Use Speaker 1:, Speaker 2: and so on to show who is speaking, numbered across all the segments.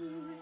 Speaker 1: you.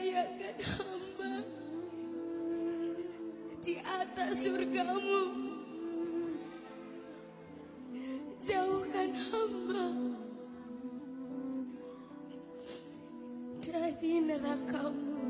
Speaker 1: Layakkan hamba di atas surgamu. Jauhkan hamba dari nerakamu.